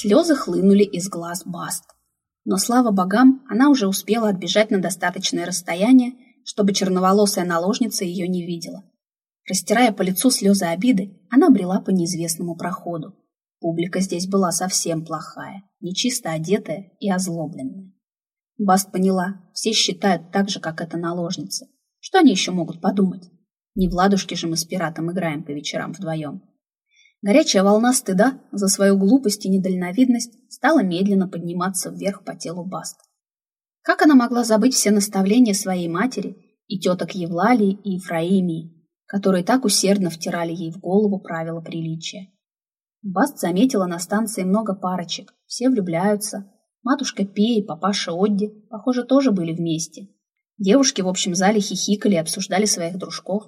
Слезы хлынули из глаз Баст. Но, слава богам, она уже успела отбежать на достаточное расстояние, чтобы черноволосая наложница ее не видела. Растирая по лицу слезы обиды, она брела по неизвестному проходу. Публика здесь была совсем плохая, нечисто одетая и озлобленная. Баст поняла, все считают так же, как эта наложница. Что они еще могут подумать? Не в ладушке же мы с пиратом играем по вечерам вдвоем. Горячая волна стыда за свою глупость и недальновидность стала медленно подниматься вверх по телу Баст. Как она могла забыть все наставления своей матери и теток Евлалии и Ефраимии, которые так усердно втирали ей в голову правила приличия? Баст заметила на станции много парочек, все влюбляются. Матушка Пея и папаша Одди, похоже, тоже были вместе. Девушки в общем зале хихикали и обсуждали своих дружков.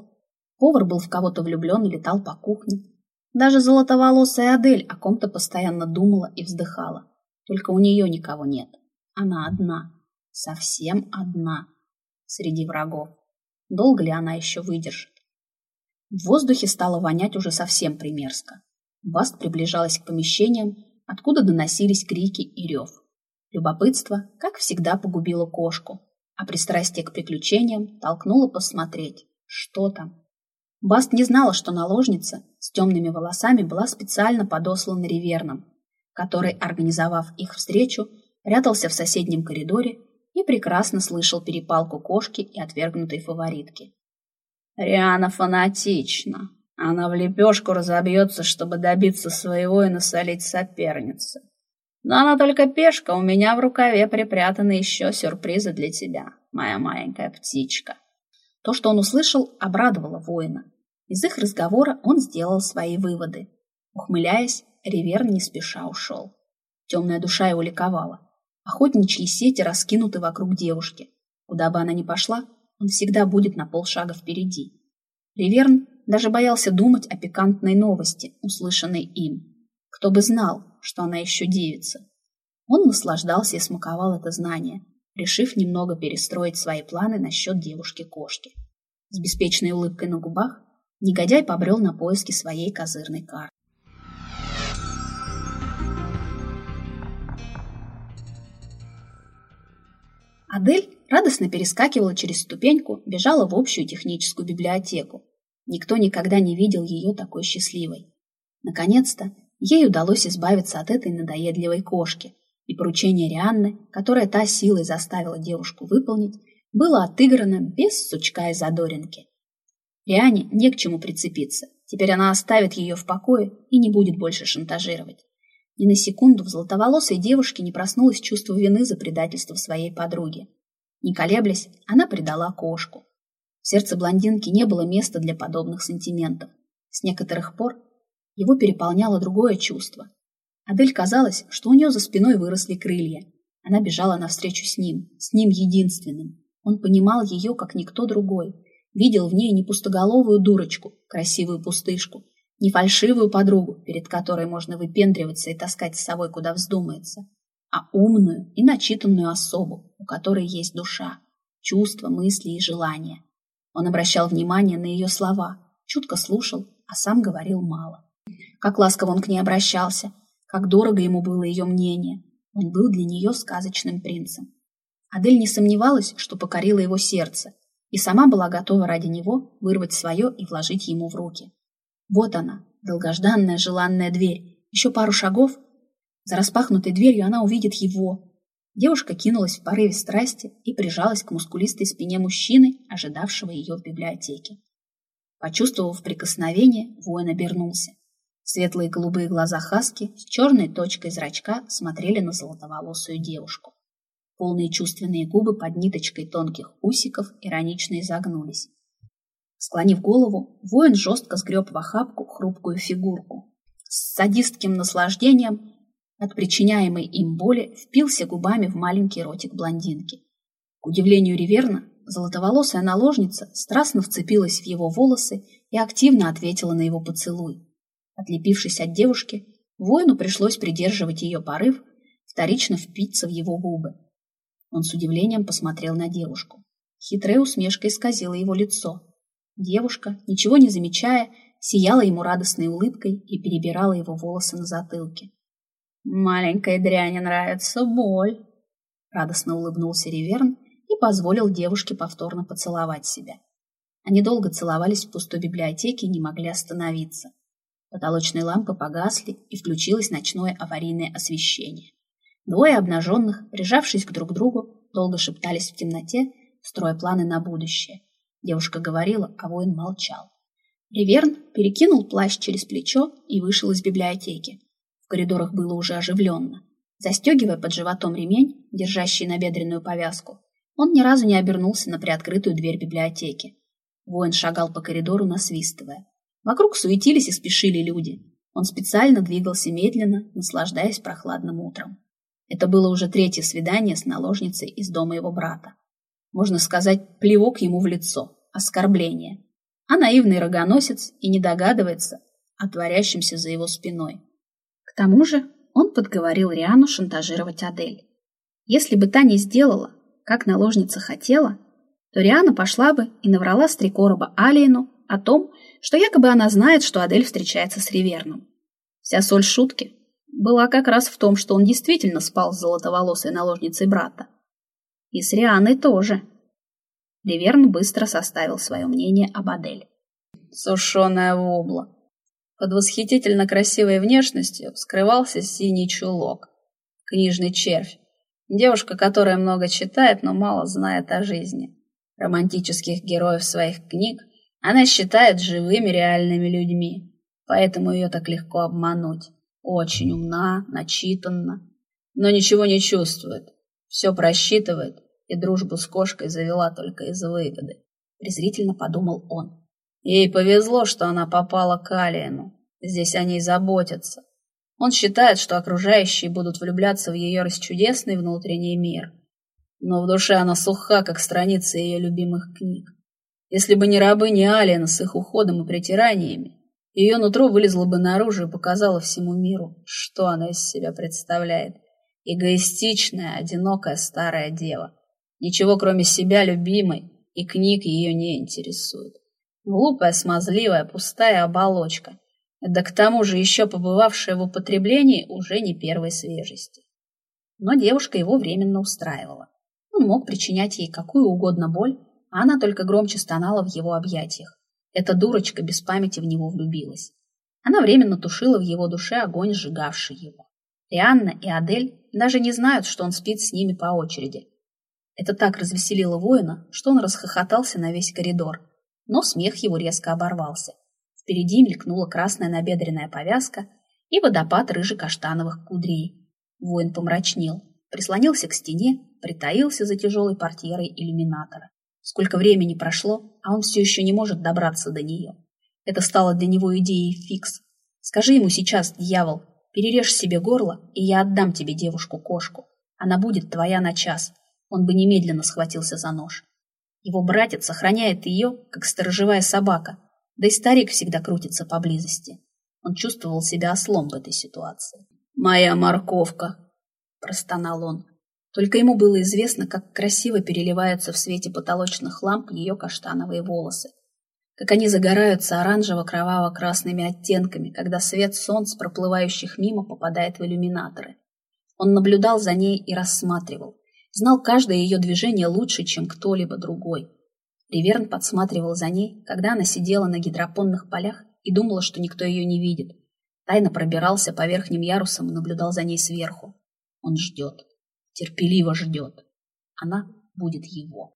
Повар был в кого-то влюблен и летал по кухне. Даже золотоволосая Адель о ком-то постоянно думала и вздыхала. Только у нее никого нет. Она одна. Совсем одна. Среди врагов. Долго ли она еще выдержит? В воздухе стало вонять уже совсем примерзко. Баст приближалась к помещениям, откуда доносились крики и рев. Любопытство, как всегда, погубило кошку, а пристрастие к приключениям толкнуло посмотреть, что там. Баст не знала, что наложница с темными волосами была специально подослана Риверном, который, организовав их встречу, прятался в соседнем коридоре и прекрасно слышал перепалку кошки и отвергнутой фаворитки. «Риана фанатична. Она в лепешку разобьется, чтобы добиться своего и насолить сопернице. Но она только пешка, у меня в рукаве припрятаны еще сюрпризы для тебя, моя маленькая птичка». То, что он услышал, обрадовало воина. Из их разговора он сделал свои выводы. Ухмыляясь, Риверн не спеша ушел. Темная душа его ликовала. Охотничьи сети раскинуты вокруг девушки. Куда бы она ни пошла, он всегда будет на полшага впереди. Риверн даже боялся думать о пикантной новости, услышанной им. Кто бы знал, что она еще девица. Он наслаждался и смаковал это знание, решив немного перестроить свои планы насчет девушки-кошки. С беспечной улыбкой на губах негодяй побрел на поиски своей козырной карты. Адель радостно перескакивала через ступеньку, бежала в общую техническую библиотеку. Никто никогда не видел ее такой счастливой. Наконец-то ей удалось избавиться от этой надоедливой кошки, и поручение Рианны, которое та силой заставила девушку выполнить, было отыграно без сучка и задоринки. Риане не к чему прицепиться. Теперь она оставит ее в покое и не будет больше шантажировать. Ни на секунду в золотоволосой девушке не проснулось чувство вины за предательство своей подруги. Не колеблясь, она предала кошку. В сердце блондинки не было места для подобных сантиментов. С некоторых пор его переполняло другое чувство. Адель казалось, что у нее за спиной выросли крылья. Она бежала навстречу с ним, с ним единственным. Он понимал ее, как никто другой, Видел в ней не пустоголовую дурочку, красивую пустышку, не фальшивую подругу, перед которой можно выпендриваться и таскать с собой, куда вздумается, а умную и начитанную особу, у которой есть душа, чувства, мысли и желания. Он обращал внимание на ее слова, чутко слушал, а сам говорил мало. Как ласково он к ней обращался, как дорого ему было ее мнение. Он был для нее сказочным принцем. Адель не сомневалась, что покорила его сердце, и сама была готова ради него вырвать свое и вложить ему в руки. Вот она, долгожданная желанная дверь. Еще пару шагов. За распахнутой дверью она увидит его. Девушка кинулась в порыве страсти и прижалась к мускулистой спине мужчины, ожидавшего ее в библиотеке. Почувствовав прикосновение, воин обернулся. Светлые голубые глаза Хаски с черной точкой зрачка смотрели на золотоволосую девушку. Полные чувственные губы под ниточкой тонких усиков иронично изогнулись. Склонив голову, воин жестко сгреб в охапку хрупкую фигурку. С садистским наслаждением от причиняемой им боли впился губами в маленький ротик блондинки. К удивлению Риверна, золотоволосая наложница страстно вцепилась в его волосы и активно ответила на его поцелуй. Отлепившись от девушки, воину пришлось придерживать ее порыв, вторично впиться в его губы. Он с удивлением посмотрел на девушку. Хитрая усмешка исказила его лицо. Девушка, ничего не замечая, сияла ему радостной улыбкой и перебирала его волосы на затылке. Маленькой дряни нравится боль. Радостно улыбнулся Реверн и позволил девушке повторно поцеловать себя. Они долго целовались в пустой библиотеке и не могли остановиться. Потолочные лампы погасли, и включилось ночное аварийное освещение. Двое обнаженных, прижавшись к друг другу, долго шептались в темноте, строя планы на будущее. Девушка говорила, а воин молчал. Риверн перекинул плащ через плечо и вышел из библиотеки. В коридорах было уже оживленно. Застегивая под животом ремень, держащий набедренную повязку, он ни разу не обернулся на приоткрытую дверь библиотеки. Воин шагал по коридору, насвистывая. Вокруг суетились и спешили люди. Он специально двигался медленно, наслаждаясь прохладным утром. Это было уже третье свидание с наложницей из дома его брата. Можно сказать, плевок ему в лицо, оскорбление. А наивный рогоносец и не догадывается о творящемся за его спиной. К тому же он подговорил Риану шантажировать Адель. Если бы та не сделала, как наложница хотела, то Риана пошла бы и наврала с три короба Алиену о том, что якобы она знает, что Адель встречается с Риверном. Вся соль шутки была как раз в том, что он действительно спал с золотоволосой наложницей брата. И с Рианой тоже. Риверн быстро составил свое мнение об Адель. Сушеная вобла. Под восхитительно красивой внешностью скрывался синий чулок. Книжный червь. Девушка, которая много читает, но мало знает о жизни. Романтических героев своих книг она считает живыми реальными людьми, поэтому ее так легко обмануть. Очень умна, начитанна, но ничего не чувствует, все просчитывает и дружбу с кошкой завела только из выгоды. Презрительно подумал он. Ей повезло, что она попала к Алиену. Здесь о ней заботятся. Он считает, что окружающие будут влюбляться в ее расчудесный внутренний мир. Но в душе она суха, как страницы ее любимых книг. Если бы не рабы, не Алиена с их уходом и притираниями, ее нутро вылезло бы наружу и показало всему миру, что она из себя представляет. Эгоистичная, одинокая старая дева. Ничего, кроме себя, любимой, и книг ее не интересует. Глупая, смазливая, пустая оболочка. Да к тому же еще побывавшая в употреблении уже не первой свежести. Но девушка его временно устраивала. Он мог причинять ей какую угодно боль, а она только громче стонала в его объятиях. Эта дурочка без памяти в него влюбилась. Она временно тушила в его душе огонь, сжигавший его. Рианна и Адель даже не знают, что он спит с ними по очереди. Это так развеселило воина, что он расхохотался на весь коридор. Но смех его резко оборвался. Впереди мелькнула красная набедренная повязка и водопад рыжекаштановых кудрей. Воин помрачнел, прислонился к стене, притаился за тяжелой портьерой иллюминатора. Сколько времени прошло, а он все еще не может добраться до нее. Это стало для него идеей фикс. Скажи ему сейчас, дьявол, перережь себе горло, и я отдам тебе девушку-кошку. Она будет твоя на час. Он бы немедленно схватился за нож. Его братец сохраняет ее, как сторожевая собака, да и старик всегда крутится поблизости. Он чувствовал себя ослом в этой ситуации. «Моя морковка!» – простонал он. Только ему было известно, как красиво переливаются в свете потолочных ламп ее каштановые волосы. Как они загораются оранжево-кроваво-красными оттенками, когда свет солнц, проплывающих мимо, попадает в иллюминаторы. Он наблюдал за ней и рассматривал. Знал каждое ее движение лучше, чем кто-либо другой. Риверн подсматривал за ней, когда она сидела на гидропонных полях и думала, что никто ее не видит. Тайно пробирался по верхним ярусам и наблюдал за ней сверху. Он ждет терпеливо ждет. Она будет его.